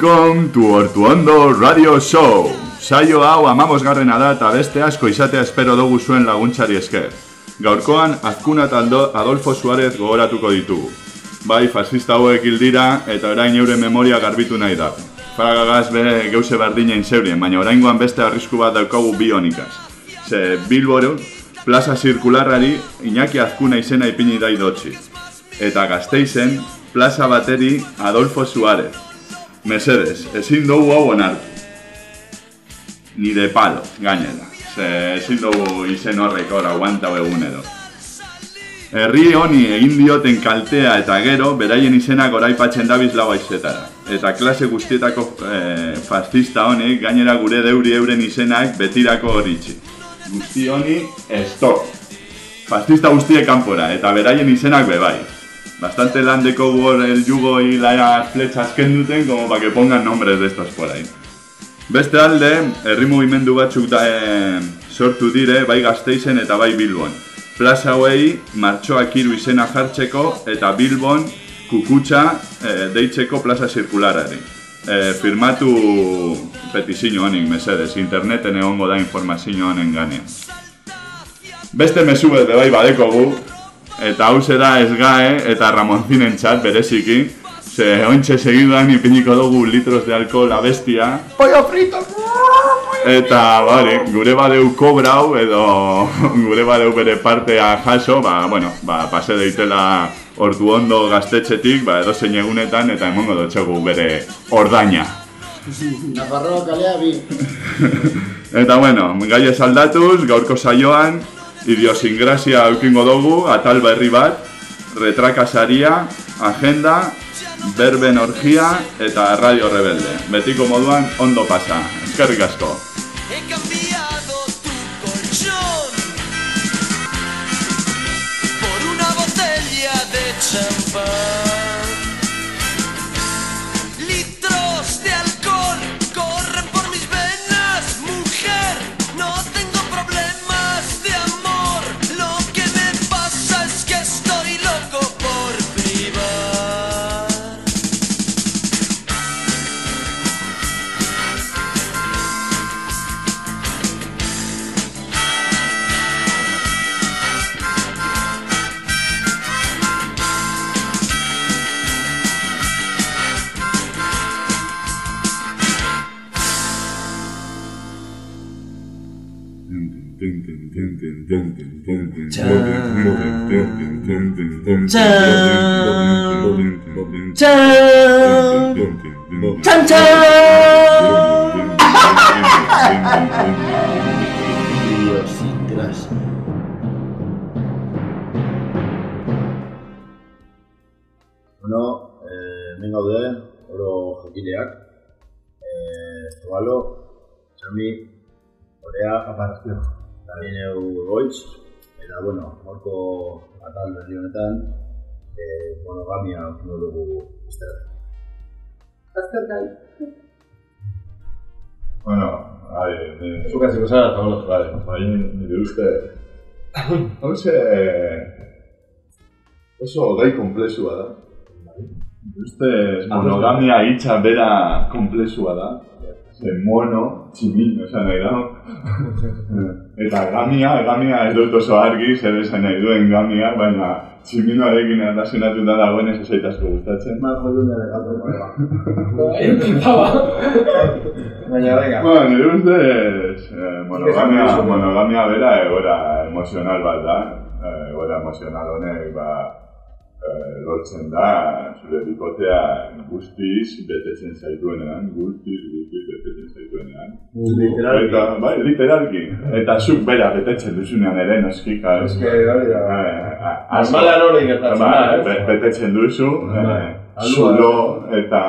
Welcome to Ortuondo Radio Show. Saio hau amamos garrena da eta beste asko izatea espero dugu zuen laguntzari esker. Gaurkoan, Azkuna eta Aldo- Adolfo Suarez gogoratuko ditugu. Bai, fascista hauek hil dira eta orain eure memoria garbitu nahi da. Fragagaz be geuse berdinen zeurien, baina oraingoan beste arrisku bat daukagu bi honikaz. Ze Bilboro, plaza zirkularrari Iñaki Azkuna izena ipini da idotzi. Eta Gasteizen, plaza bateri Adolfo Suarez. Mesedes, ezin dugu hau onartu. Ni de palo, gainera. Ze ezin dugu izen horrek hor aguanta egunero. Herri honi egin dioten kaltea eta gero, beraien izenak oraipatzen dabiz lau aizetara. Eta klase guztietako eh, fascista honek gainera gure deuri euren izenak betirako horitzi. Guzti honi, stop. Fascista guztiek kanpora, eta beraien izenak bebai. Bastante lan dekogu hor el yugo y las flechas kenduten como para que pongan nombres de estos por ahí. Beste alde, herri mugimendu batzuk da, eh, sortu dire, bai Gasteizen eta bai Bilbon. Plaza hauei martxoak hiru izena jartzeko eta Bilbon kukutxa eh, deitzeko plaza zirkularari. Eh, firmatu petizio honik, mesedez, interneten egongo da informazio honen ganean. Beste mesu bat bai badekogu, eta hau da ez gae eta Ramonzinen txat bereziki, ze ointxe segiduan ipiniko dugu litros de alkohol abestia, Pollo frito! Eta, bale, gure badeu kobrau edo gure badeu bere partea jaso, ba, bueno, ba, pase deitela ordu ondo gaztetxetik, ba, edo zein egunetan, eta emongo dutxegu bere ordaina. Nafarroa kalea bi. Eta, bueno, gai ez aldatuz, gaurko saioan, idiosingrazia eukingo dugu, atal berri bat, retrakasaria, agenda, berben orgia eta radio rebelde. Betiko moduan, ondo pasa. Eskerrik asko. He Chan. Chan. Chan. Goitz. Eta, bueno, horko atal berri honetan, eh, monogamia okino dugu iztera. Azterkai. Bueno, bai, ni... Zuk hasiko zara, eta hola. Bai, bai, nire uste... Hau ze... Oso gai komplexua da. Nire uste monogamia hitza bera komplexua da. Ze mono, tximin, esan nahi da. Eta gamia, gamia ez dut oso argi, zer esan nahi duen gamia, baina tximinoarekin erlazionatuta dagoen ez zait asko gustatzen. Mal jodunea de gato. Baina, venga. Bueno, nire ustez, eh, monogamia, monogamia bera egoera emozional bat da. Eh, egoera emozional honek, ba, lortzen da, zure bikotea guztiz betetzen zaituenean, guztiz, guztiz betetzen zaituenean. Literalki. Eta, bai, literalki. Eta zuk bera betetzen duzunean ere, noski, klar. Eske, hori da. Eh, Normalean hori gertatzen Ba, da, ez? be- betetzen duzu, Bai. eh, zulo eta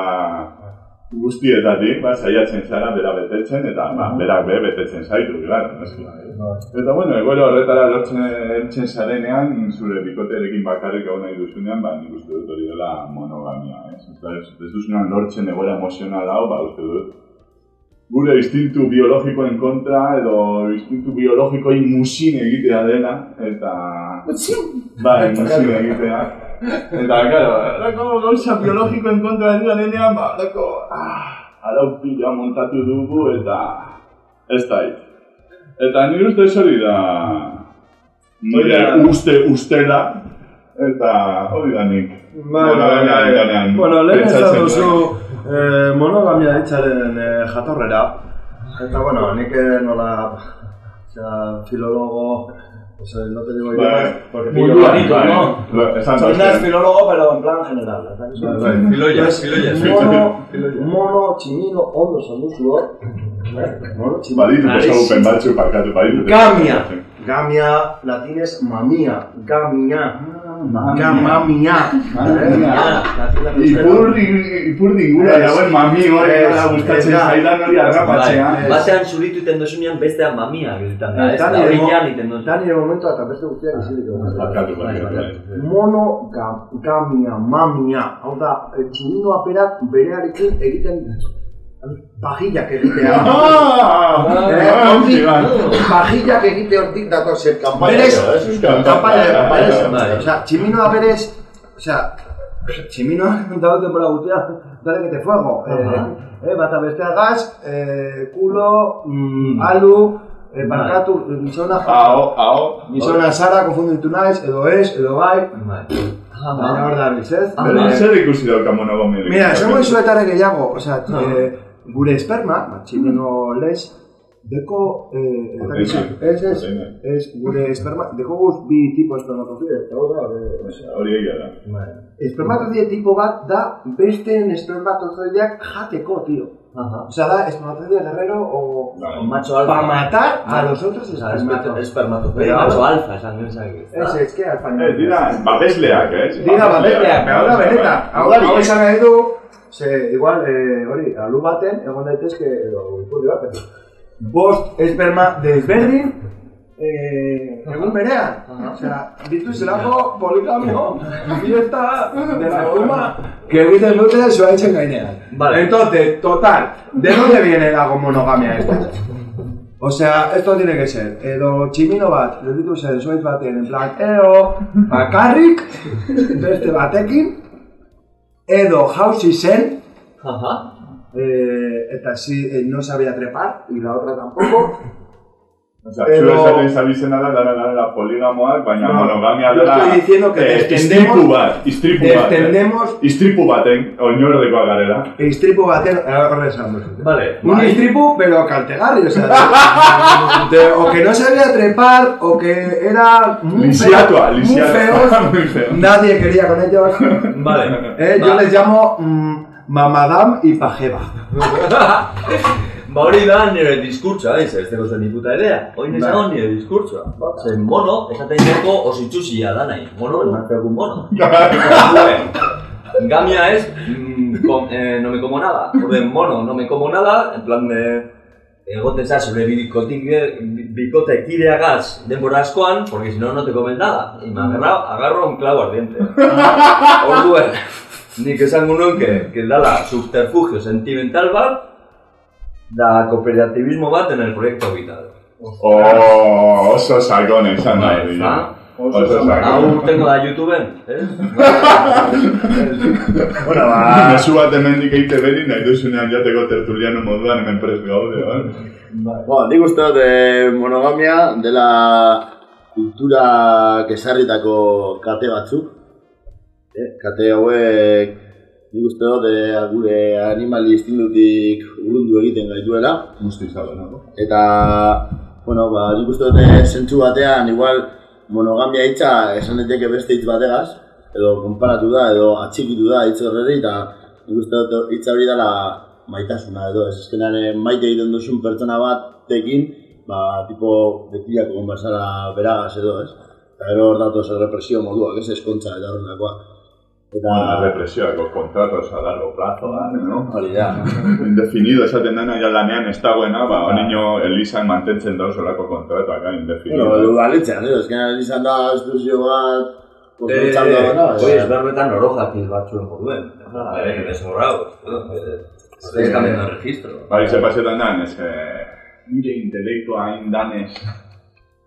guztietatik, ba, saiatzen zara bera betetzen, eta ba, berak be betetzen zaitu, claro, noski. Eta bueno, egoera horretara lortzen heltzen zarenean, zure bikotearekin bakarrik egon nahi duzunean, ba, nik uste dut hori dela monogamia, ez? Eta ez, ez duzunean lortzen egoera emozional hau, ba, uste dut, gure instintu biologikoen kontra, edo instintu biologikoi musin egitea dela, eta... Bai, musin egitea. Eta, claro, lako gauza biologikoen kontra dira nenean, ba, lako, ah, arau pila montatu dugu eta ez da. Eta nire ustez hori da, nire da. uste ustela, eta hori da nik. Bai, bai. ganean Bueno, lehen esan pentsatzen duzu eh, monogamia hitzaren eh, jatorrera. Eta, bueno, nik eh, nola, osea, filologo, o sea, no te digo yo, Bai, porque Mundu filologo- aditu, bai, no? lo- esan Soy duzuen. filólogo, pero en plan general. Bai, bai. Filoias, filoias. Mono, mono, tximino, ondo esan duzu, hor. Mono, tximino. Baditu Nariz. ezagupen batzu parkatu, baditu. Gamia. Gamia, latinez, mamia. Gamia. Gamamia. Ipurdi, ipurdi ingura Ez. dagoen mami hori gara gustatzen da. zaidan hori arrapatzea. Batean zuritu iten duzunean bestean mamia egiten da, ez Eta da nire hori mo- jan iten duzu. Eta nire momentua eta beste guztiak bai. Mono, ga- gamia, mamia. Hau da, eh, tximinoa berak berearekin egiten pajillak egitea. Ah! Eh, Ah, hortik, bai. pajillak egite hortik datozen. Kanpaina, Berez, ez? kanpaina, berez. Bai. Osea, tximinoa berez, osea, tximinoa daude por guztia, dale que te fuego. Eh, eh, bata bestea gaz, eh, kulo, mm, alu, eh, barkatu, gizona, Ao, ao. gizona Sara, konfunditu naiz, edo ez, edo bai, Bai. baina hor da biz, ez? Bera, Eh, zer ikusi dauka monogamia? Mira, esango izuetare gehiago, osea, eh, gure esperma, ba, tximino lez, deko, eh, ez ez, ez, gure esperma, deko guz bi tipo espermatozide, eta hor da, eh, Hori egia da. Espermatozide tipo bat da besteen espermatozoideak jateko, tío. Aha. O sea, da espermatozide guerrero o... Bai. Macho Para alfa. matar a Ah. los otros espermatozoide, Pero- macho alfa, esan genezake. Ez, ez, que alfa Ez, dira, babesleak, ez? Dira bateria, pero da beneta. Hau da, hau esan nahi du, ze, igual, eh, hori, alu baten, egon daitezke, edo, ipurdi baten. Bost esperma desberdin, eh, egun berean. Osea, ditu zelako poligamio, fiesta, de la espuma, que egiten dute zuaitzen gainean. Vale. Entonces, total, ¿de dónde viene la monogamia esta? O sea, esto tiene que ser, edo tximino bat, gelditu zen zuaitz baten, en plan, eo, bakarrik, beste batekin, edo jauzi zen, Aha. eh, eta si eh, no sabía trepar, y la otra tampoco. Osea, Pero- zu esaten zabizena da, dara dara poligamoak, baina No, monogamia yo dara... estoy diciendo que eh, extendemos- Istripu bat, istripu bat. eh. Extendemos Istripu baten, oinordekoa garela. istripu baten, eh, duzu. Vale. Un istripu, pero caltegarri, o sea, de- de- o que no sabía trepar, o que era muy Lisiatua, feo, muy lisiatua. feos, Muy feo. nadie quería con ellos. Vale. Eh, yo les llamo mm, Mamadam y Pajeva. Ba hori da nire diskurtsoa, ez, ez dugu zen ni puta idea. Hoi Bai. nezago nire diskurtsoa. Zen mono, esaten dugu ositxusia da nahi. Mono, emazte egun mono. Gamia es, mm, com, eh, no me como nada. Orden mono, no me como nada, en plan de... Egote za, zure bikote, bikote kideagaz denbora askoan, porque si no, no te comen nada. Y me agarro, agarro un clavo ardiente. Orduen, nik esango nuen que, que dala subterfugio sentimental bat, da kooperativismo bat en el proyecto vital. Oh, oso sakone, esan da. Ah, Oso. Hau tengo da YouTubeen, eh? Bueno, ba... Mezu bat hemendik eite beri, nahi duzunean jateko tertuliano moduan hemen prest gaude, bai? Bueno, nik uste dut eh, monogamia dela kultura kesarritako kate batzuk. Eh, kate hauek nik uste dut eh, gure animali instintutik urrundu egiten gaituela. Musti zalo, no? Eta, bueno, ba, nik uste dut eh, zentzu batean, igual monogamia hitza esan daiteke beste hitz bategaz, edo konparatu da, edo atxikitu da hitz horreri, eta nik uste dut hitz hori dela maitasuna, edo ez eh, maite egiten duzun pertsona batekin, ba, tipo, betilako konversara beragaz edo, ez? Eta gero hor datoz represio moduak, ez eskontza eta horrelakoak. Eta, Bueno, represioako kontratos a largo plazo, no? hori da. Indefinido esaten dena, ja lanean ez dagoena, ba, Bai. onino Elisan mantentzen dauzolako kontratuak, eh, indefinido. Bueno, edo balitzean, edo, eskenean izan da estuzio bat, Eh, kontroltzan dagoena, Hoi, ez berbetan orojakil batzuen moduen. Eh, desorrados. Estáis cambiando el registro. Bai, ze pasetan dan, ez que nire intelektua hain danez,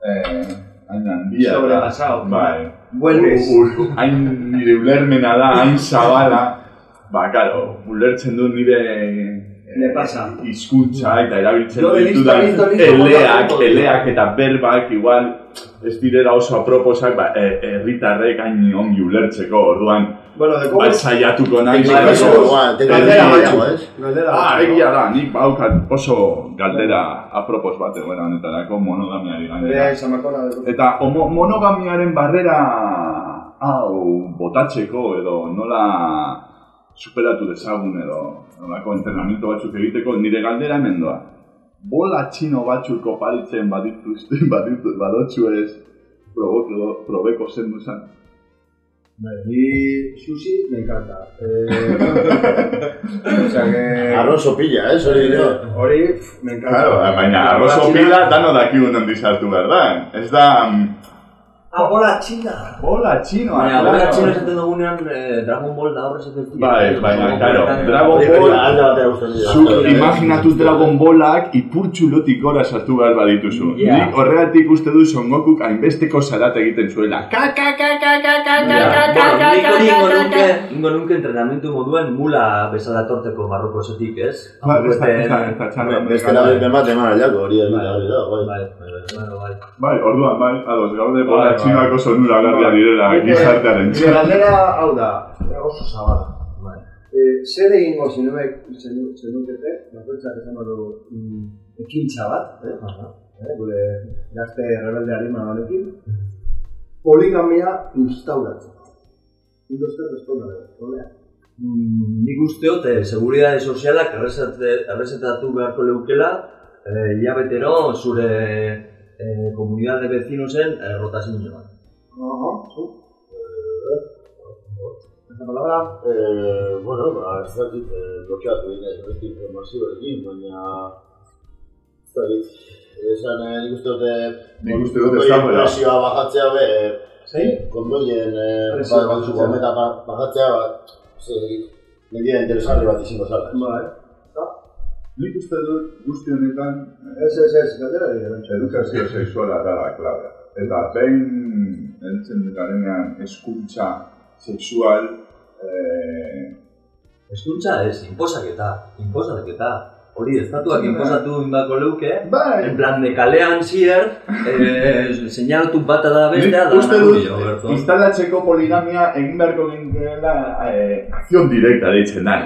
eh, handia. Sobrepasado. Bai. Vuelves. Ur- ur- hain nire ulermena da, hain zabala. Ba, karo, ulertzen du nire... eh, Me pasa. Hizkuntza eta erabiltzen ditudan eleak, eleak eta berbak igual ez direla oso aproposak, ba, e, herritarrek hain ongi ulertzeko, orduan, Bueno, de ba, saiatuko oso- asko, igual, teknika Galdera ez? Galdera Ah, baina. egia da, nik baukat oso galdera apropos bat egoera honetarako monogamiari gainera. Eta homo, monogamiaren barrera hau botatzeko edo nola superatu dezagun edo nolako entrenamiento batzuk egiteko nire galdera hemen doa. Bola txino batzuk oparitzen badituzte, baditu, badotzu ez probeko zen. Y sushi me encanta. Eh, o sea que... Arroz sopilla, ez? Hori dio. Hori, pf, me encanta. Claro, baina arrozo Bola pila dano dakigun handi sartu behar da. Ez da... Ah, bola china. Bola txinoa, Baina, claro. bera txino esaten dugunean, eh, Dragon Ball da horrez ezaten Bai, baina, claro, Dragon Ball- alde batera dira. Zuk imaginatu Dragon Ballak ipurtxulotik gora sartu behar badituzu. Ja. Nik horregatik uste du Son Gokuk hainbesteko zarat egiten zuela. Ka, ka, ka, ka, ka, ka, ka, ka, ka, Bueno, ka, nik ka, hori ka, ingo ka, nuke, ka. ingo nuke entrenamentu moduen mula bezala torteko barroko esetik, ez? Ba, ez da, ez da, ez da txarra. Beste la beste bat eman aliako, hori hori hori da, bai. Bai, bai, bai, bai. Bai, orduan, bai, ados, gaude bola Bai, bai. txinoak oso nura garria direla Nik, eh, gizartearen txar. galdera hau da, oso zabala. Bai. Eh, zer egingo zenuek zenu- zenukete, bakoitzak esan du mm, ekintza bat, eh? eh, gure gazte rebelde harima honekin, poligamia uste responda da, olea. Mm, Nik usteot, eh, seguridade sozialak errezetatu beharko leukela, eh, hilabetero zure eh, komunidade bezinosen eh, rotazioa. Aha, zu. Esta palabra, Eh, bueno, ba, ez dakit, eh, blokeatu dira ez beste informazioekin, baina... Ez dakit, esan, eh, nik uste dute... Nik uste dut ez kondoien dagoela. Presioa bajatzea be, zein? kondoien eh, Presioa ba, batzuk bajatzea. gometa ba- bajatzea, ba, ez dakit, medida interesgarri bat izango zara. Bai. Nik uste dut guzti honetan Ez, ez, ez, galdera dira, edukazio sexuala dara klabea. Eta behin entzen garenean eskuntza sexual eh, Eskuntza ez, inposaketa, inposaketa. Hori, estatuak inposatu inbako leuke, Bai, en plan de kalean zier, eh, seinalatu bata da bestea, da uste dut instalatzeko poligamia egin beharko ginela eh, akzion direkta deitzen da.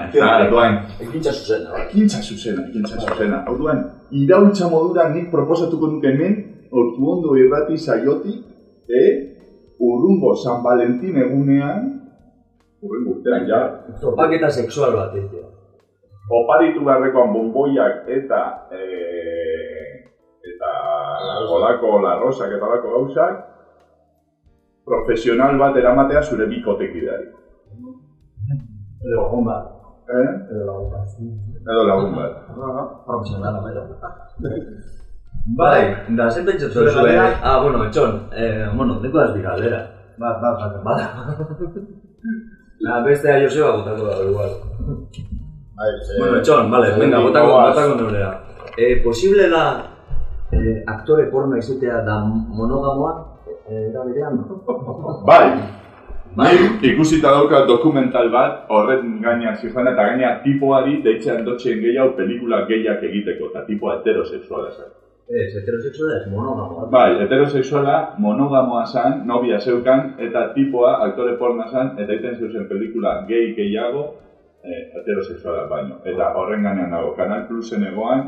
Orduan, Ekintza zuzena, bai. ekintza zuzena, ekintza zuzena. Orduan, iraultza modura nik proposatuko nuke hemen, ortuondo irrati saiotik, eh, urrungo San Valentin egunean, urrengo urtean ja, Topaketa sexual bat egitea. Oparitu beharrekoan bomboiak eta eh, eta olako larrosak eta olako gauzak, profesional bat eramatea zure bikotekideari. Edo lagun bat. Eh? Edo lagun bat. Edo lagun bat. Profesionala, bera. Bai, da, zen pentsatu Zure zuen. Ah, bueno, etxon, eh, bueno, neko das dira galdera. Bat, bat, bat. Bada. La bestea Joseba botako da, igual. Bai, ze- Bueno, etxon, vale, ze- venga, botako, botako neurea. Eh, posible da eh, aktore porno izutea da monogamoa? Eh, era berean? Bai, Bai. Ikusita daukat dokumental bat, horren gaina zifana eta gaina tipoari deitzen dotxen gehiago pelikula gehiak egiteko, eta tipoa heterosexuala zen. Ez, heterosexuala ez monogamoa. Bai, heterosexuala monogamoa zen, nobia zeukan, eta tipoa aktore porna zen, eta egiten zeuzen pelikula gehi gehiago eh, heterosexuala baino. Eta horren gainean dago, Kanal Plusen egoan,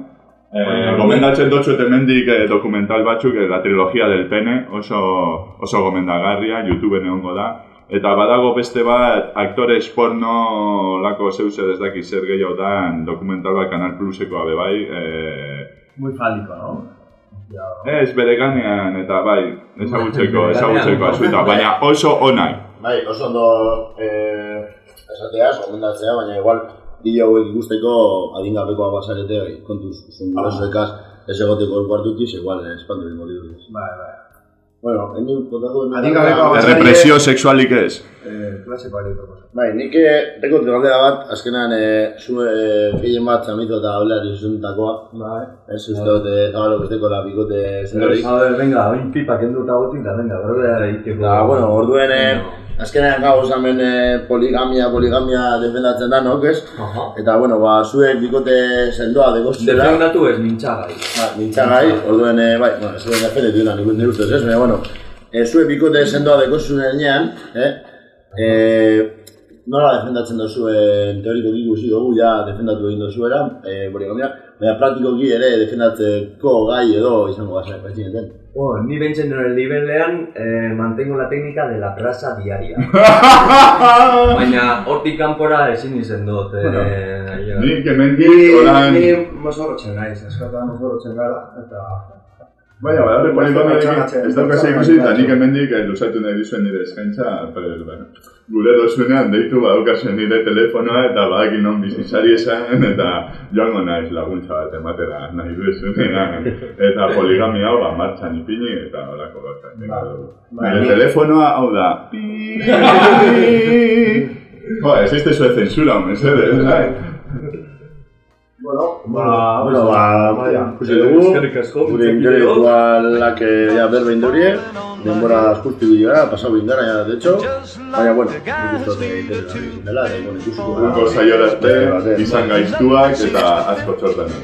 eh, gomendatzen dotxuet hemendik eh, dokumental batzuk, eh, la trilogia del pene, oso, oso gomendagarria, YouTubeen egongo da. Eta badago beste bat, aktores porno lako zeuse ez dakit zer gehiago da, dokumental bat Kanal Pluseko abe bai, eh, Muy fálico, ¿no? Ez, bere ganean, eta bai, ezagutzeko, ezagutzeko ganean. azuita, baina oso onai. Bai, oso ondo eh, esatea, gomendatzea, baina igual bideo hauek ikusteko adingabekoa basarete, kontuz, zuen gurasoekaz ez egoteko kuartutik, igual eh, espandu ingo diruz. Bai, bai. Bueno, hemen kontatu dut. Adingabeko Eh, Batzaile- Represio sexualik ez. Eh, klase proposa. Bai, nik dekot galdera bat, azkenean e, zu e, gehien bat zamitu eta hablari zuzentakoa. Bai. Ez uste dut, e, zabalok ez dekola bikote zendorik. A ver, venga, oin pipa kendu eta gotik, da, venga, berbera egiteko. Da, bueno, orduen, e, azkenean gau zamen e, poligamia, poligamia defendatzen da, nok, ez? Aha. Eta, bueno, ba, zuek bikote sendoa dekostela. Defendatu ez mintxagai. Ba, mintzagai, orduen, e, bai, bueno, ez duen defendetu dena, nik nire ustez, ez? Baina, bueno, e, zuek bikote sendoa dekostunean, eh? E, nola defendatzen dozu, e, teorikoki ikusi dugu, ja defendatu egin dozuera, e, poligamia, baina praktikoki ere defendatzeko gai edo izango gazen, presidenten. Bueno, ni bentzen nire nivelean eh, mantengo la técnica de la plaza diaria. Baina hortik kanpora ezin izen dut. Eh, hemendik Ni, orain... ni mozorrotzen naiz, askotan mozorrotzen gara, eta... Baina, bada, hori poligamia ez daukase ikusi, eta nik hemendik eh, luzatu nahi dizuen nire eskaintza, pero, bueno, gure dozunean deitu badaukazen nire telefonoa eta badakin non bizitzari esan eta joango naiz laguntza bat ematera nahi duzunean eta poligamia hau ba, martxan ipini eta horako gauzak. Bai. Nire Bai. telefonoa hau da. Jo, existe su censura, mesedes, ¿sabes? Bueno, Ba, bueno, ba, bai, ikusi dugu, Eskerrik asko, gure intelektualak eh, ja berba indurie, denbora justu bila, pasau bindara, ja, de hecho, baina, bueno, dut egiten dela, eta, bueno, ikusiko gara. Urko saiorazte, Baten, izan gaiztuak eta asko txortan.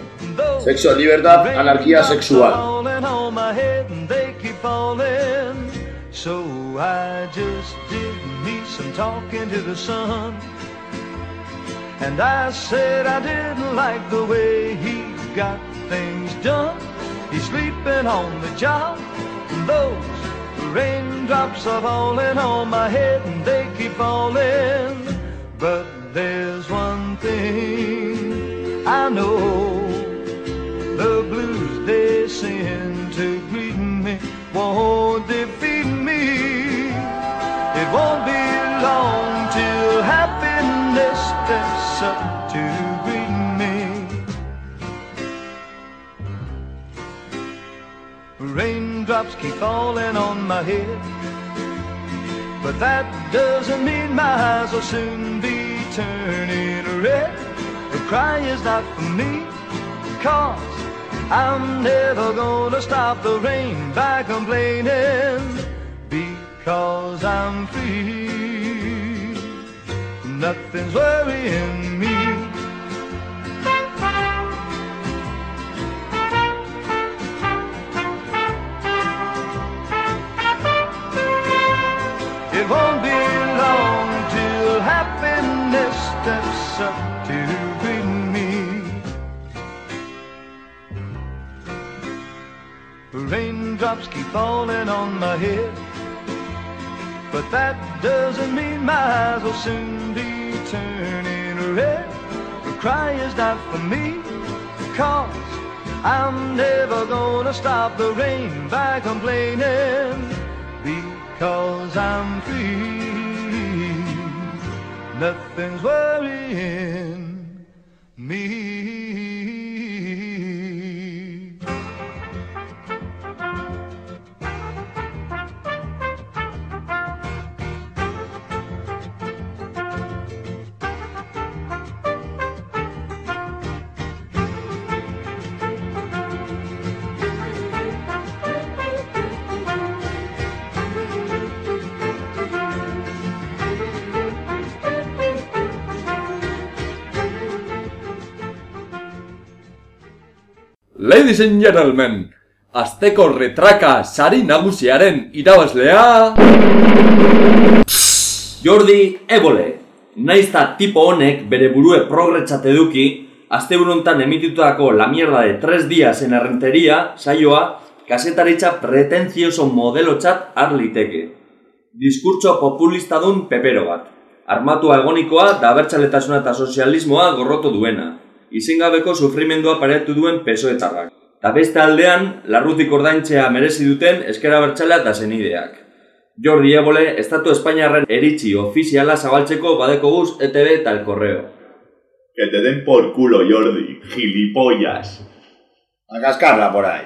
Sexo, libertad, anarquía sexual. So I just did me some talking to the sun. And I said I didn't like the way he got things done. He's sleeping on the job. And those raindrops are falling on my head and they keep falling. But there's one thing I know. The blues they send to greet me won't defeat me. It won't be Raindrops keep falling on my head. But that doesn't mean my eyes will soon be turning red. The cry is not for me, cause I'm never gonna stop the rain by complaining. Because I'm free, nothing's worrying me. Raindrops keep falling on my head, but that doesn't mean my eyes will soon be turning red. The cry is not for me, cause I'm never gonna stop the rain by complaining because I'm free. Nothing's worrying me. Ladies and gentlemen, Azteko retraka sari nagusiaren irabazlea... Jordi Ebole, naizta tipo honek bere burue progretxat eduki, azte hontan emitutako La mierda de tres días en errenteria, saioa, kasetaritza pretenzioso modelo txat har liteke. Diskurtso populista dun pepero bat. Armatua egonikoa da abertzaletasuna eta sozialismoa gorroto duena. Izengabeko sufrimendua paretu duen pesoetarrak. Ta beste aldean, larrutik ordaintzea merezi duten eskera bertxalea eta zenideak. Jordi Ebole, Estatu Espainiarren eritzi ofiziala zabaltzeko badeko guz ETV eta el correo. Que te den por culo, Jordi, gilipollas. A cascarla por ahí.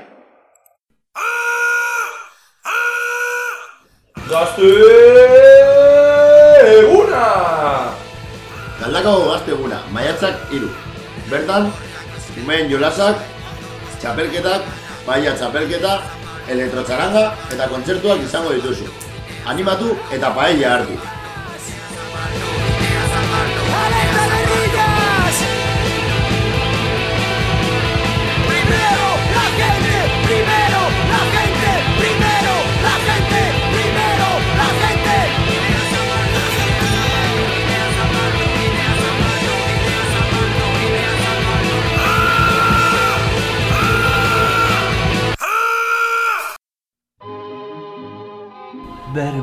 Gazte eguna! Galdako gazte eguna, maiatzak iru. Bertan, umeen jolasak, txapelketak, baia txapelketa, elektrotxaranga eta kontzertuak izango dituzu. Animatu eta paella hartu.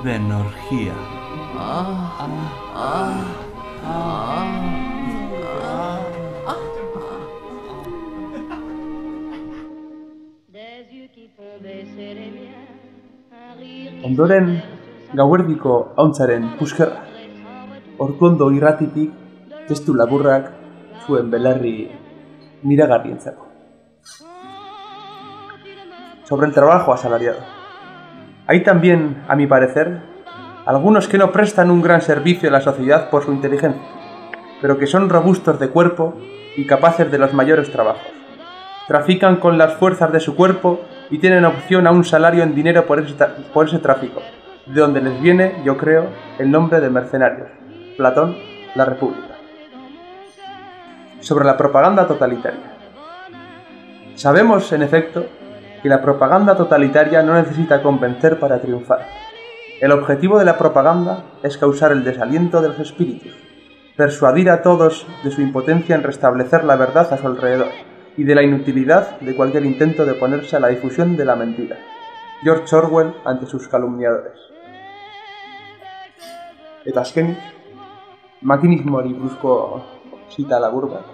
Les miens, un rire qui Ondoren, gauerdiko hauntzaren puskerra. Ortuondo irratitik, testu laburrak zuen belarri miragarrientzako. Sobre el trabajo asalariado. Hay también, a mi parecer, algunos que no prestan un gran servicio a la sociedad por su inteligencia, pero que son robustos de cuerpo y capaces de los mayores trabajos. Trafican con las fuerzas de su cuerpo y tienen opción a un salario en dinero por ese, por ese tráfico, de donde les viene, yo creo, el nombre de mercenarios. Platón, La República. Sobre la propaganda totalitaria. Sabemos, en efecto, que la propaganda totalitaria no necesita convencer para triunfar. El objetivo de la propaganda es causar el desaliento de los espíritus, persuadir a todos de su impotencia en restablecer la verdad a su alrededor y de la inutilidad de cualquier intento de oponerse a la difusión de la mentira. George Orwell ante sus calumniadores. Eta azkenik, makinismoari buruzko zita labur bat.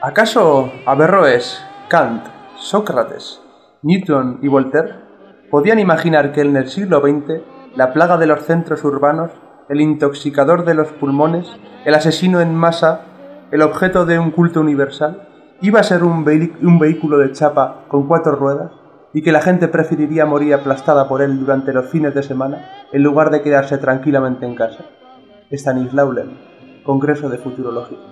¿Acaso Averroes, Kant, Sócrates, Newton y Voltaire podían imaginar que en el siglo XX la plaga de los centros urbanos, el intoxicador de los pulmones, el asesino en masa, el objeto de un culto universal, iba a ser un, vehículo de chapa con cuatro ruedas y que la gente preferiría morir aplastada por él durante los fines de semana en lugar de quedarse tranquilamente en casa? Stanislaw Lem, Congreso de Futurología.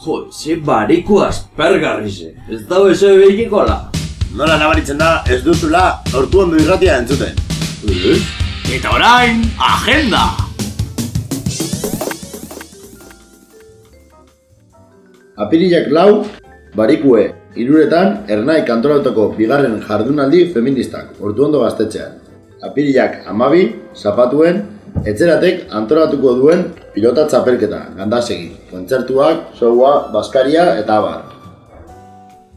Jo, ze bariko aspergarrize. Ez dago eso behikikola. Nola nabaritzen da ez duzula ortu ondo irratia entzuten. Eta orain, agenda! Apirilak lau, barikue, iruretan, ernai kantolautoko bigarren jardunaldi feministak, ortu ondo gaztetxean. Apirilak amabi, zapatuen, etzeratek antolatuko duen pilota txapelketa, gandasegi, kontzertuak, showa, baskaria eta abar.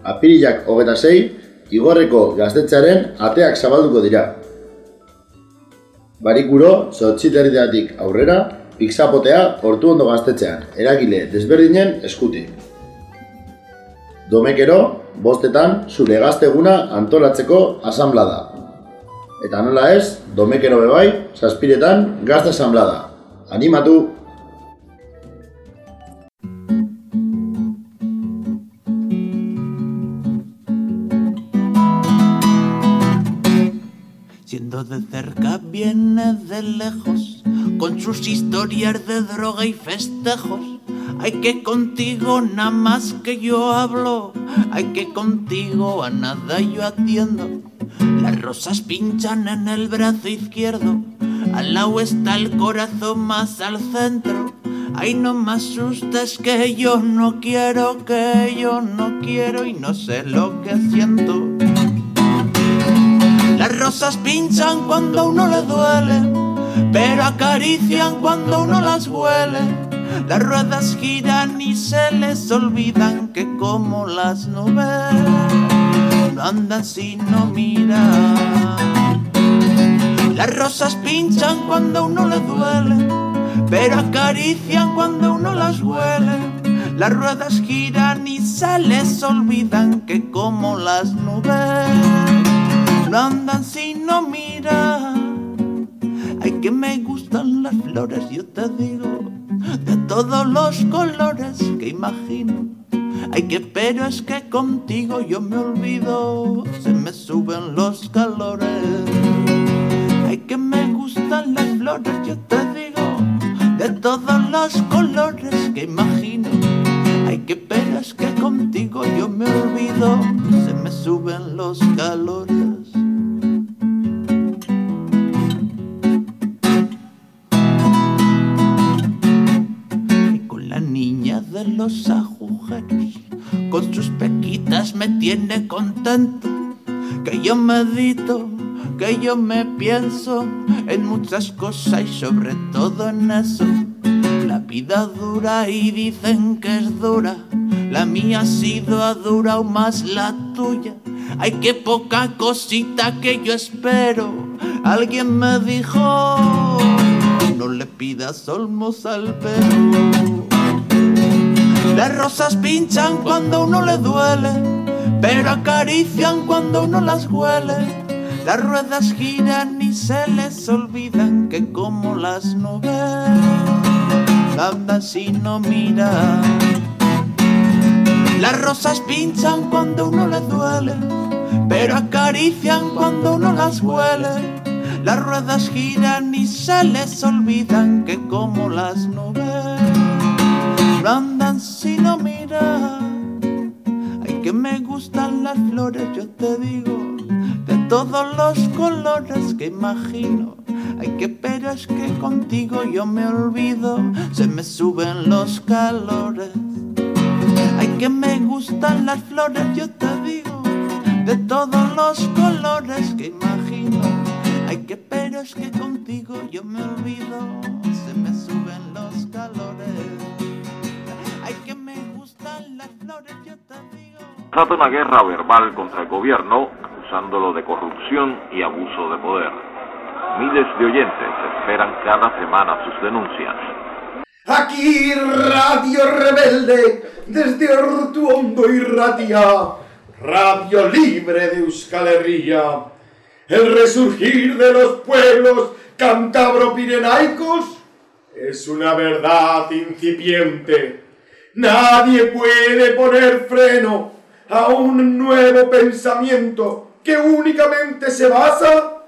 Apirilak hogeta sei, igorreko gaztetxearen ateak zabalduko dira. Barikuro, zortziterritatik aurrera, pixapotea ortu ondo gaztetxean, eragile desberdinen eskutik. Domekero, bostetan, zure gazteguna antolatzeko asamblada. Eta nola ez, domekero bebai, zazpiretan, gazte asamblada. Animatu! De cerca viene de lejos, con sus historias de droga y festejos. Ay que contigo nada más que yo hablo, ay que contigo a nada yo atiendo. Las rosas pinchan en el brazo izquierdo, al lado está el corazón más al centro. Ay no me asustes que yo no quiero, que yo no quiero y no sé lo que siento. Las rosas pinchan cuando uno le duele, pero acarician cuando uno las huele. Las ruedas giran y se les olvidan que como las nubes no andan si no miran. Las rosas pinchan cuando uno le duele, pero acarician cuando uno las huele. Las ruedas giran y se les olvidan que como las nubes andan si no miran. Ay, que me gustan las flores, yo te digo, de todos los colores que imagino. Ay, que pero es que contigo yo me olvido, se me suben los calores. Ay, que me gustan las flores, yo te digo, de todos los colores que imagino. Ay, que pero es que contigo yo me olvido, se me suben los calores. Los agujeros, con sus pequitas me tiene contento. Que yo medito, que yo me pienso en muchas cosas y sobre todo en eso. La vida dura y dicen que es dura. La mía ha sido a dura o más la tuya. Ay, qué poca cosita que yo espero. Alguien me dijo, no le pidas olmos al perro. Las rosas pinchan cuando uno le duele, pero acarician cuando uno las huele. Las ruedas giran y se les olvidan que como las nubes andan si no mira. Las rosas pinchan cuando uno le duele, pero acarician cuando uno las huele. Las ruedas giran y se les olvidan que como las nubes no andan si no miran. Ay, que me gustan las flores, yo te digo, de todos los colores que imagino. Ay, que pero es que contigo yo me olvido, se me suben los calores. Ay, que me gustan las flores, yo te digo, de todos los colores que imagino. Ay, que pero es que contigo yo me olvido, se me suben los calores. Trata una guerra verbal contra el gobierno, acusándolo de corrupción y abuso de poder. Miles de oyentes esperan cada semana sus denuncias. Aquí Radio Rebelde, desde Ortuondo y Ratia, Radio Libre de Euskal Herria. El resurgir de los pueblos cántabro-pirenaicos es una verdad incipiente. Nadie puede poner freno a un nuevo pensamiento que únicamente se basa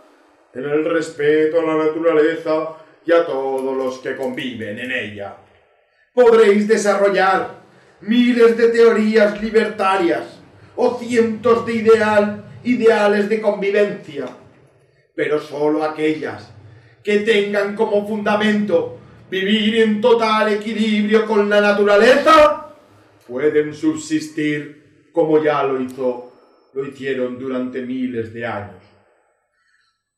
en el respeto a la naturaleza y a todos los que conviven en ella. Podréis desarrollar miles de teorías libertarias o cientos de ideal, ideales de convivencia, pero solo aquellas que tengan como fundamento vivir en total equilibrio con la naturaleza pueden subsistir como ya lo hizo, lo hicieron durante miles de años.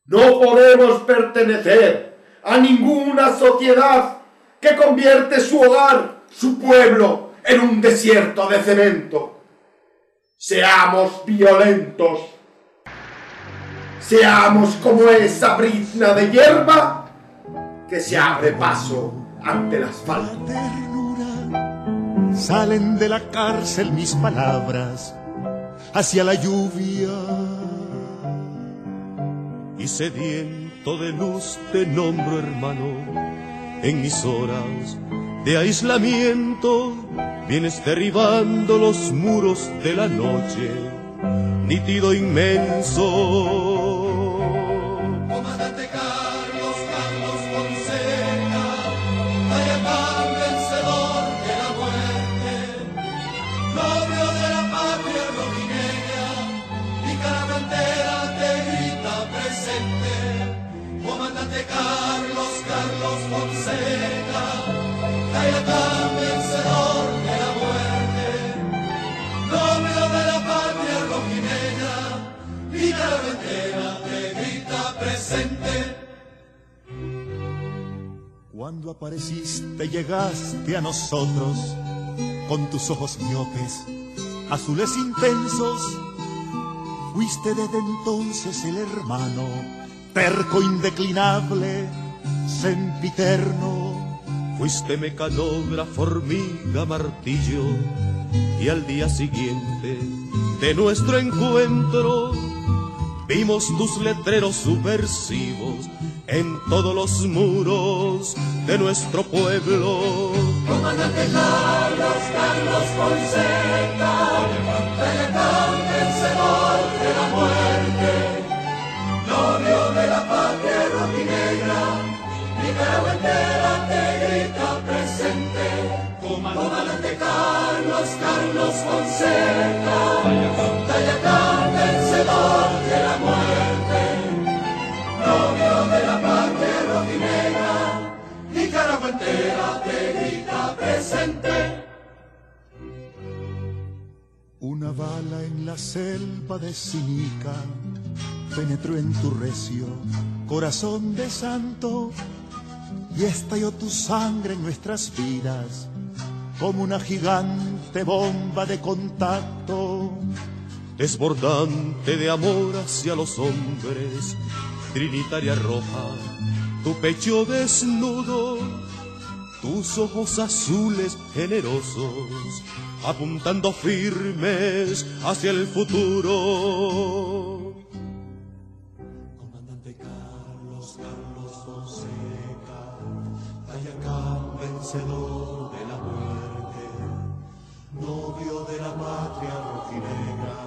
No podemos pertenecer a ninguna sociedad que convierte su hogar, su pueblo, en un desierto de cemento. Seamos violentos. Seamos como esa brizna de hierba que se abre paso ante el asfalto. Salen de la cárcel mis palabras hacia la lluvia. Y sediento de luz te nombro hermano. En mis horas de aislamiento vienes derribando los muros de la noche. Nítido inmenso llegaste a nosotros con tus ojos miopes, azules intensos. Fuiste desde entonces el hermano, terco indeclinable, sempiterno, Fuiste mecanógrafo, hormiga, martillo. Y al día siguiente de nuestro encuentro vimos tus letreros subversivos en todos los muros de nuestro pueblo. Comandante Carlos, Carlos Fonseca, Tayacán, vencedor de la muerte, novio de la patria rojinegra, Nicaragua entera te grita presente. Comandante Carlos, Carlos Fonseca, Tayacán, vencedor de la muerte, Presente. Una bala en la selva de Sinica penetró en tu recio corazón de santo y estalló tu sangre en nuestras vidas como una gigante bomba de contacto, desbordante de amor hacia los hombres, trinitaria roja, tu pecho desnudo, tus ojos azules generosos, apuntando firmes hacia el futuro. Comandante Carlos, Carlos Fonseca, Tayacán, vencedor de la muerte, novio de la patria rojinegra,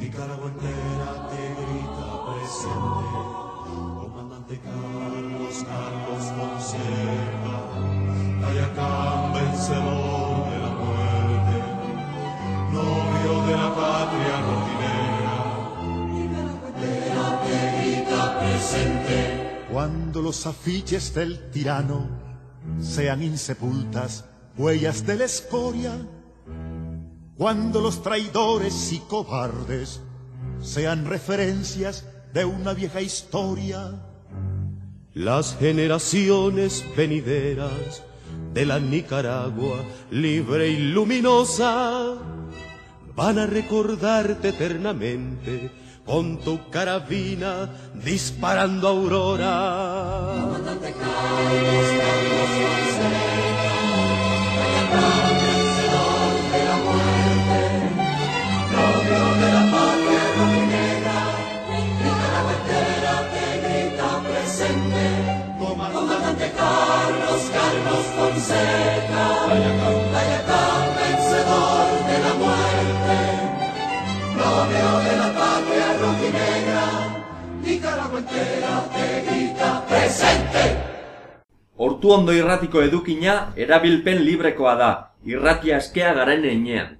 Nicaragua entera te grita presente. Vencedor de la muerte, novio de la patria rojinegra, te grita presente. Cuando los afiches del tirano sean insepultas huellas de la escoria, cuando los traidores y cobardes sean referencias de una vieja historia, Las generaciones venideras de la Nicaragua libre y luminosa van a recordarte eternamente con tu carabina disparando aurora. Carlos Fonseca, Tayacán, vencedor de la muerte, novio de la patria rojinegra, Nicaragua entera te grita presente. Hortu ondo irratiko edukina erabilpen librekoa da, irratia eskea garen enean.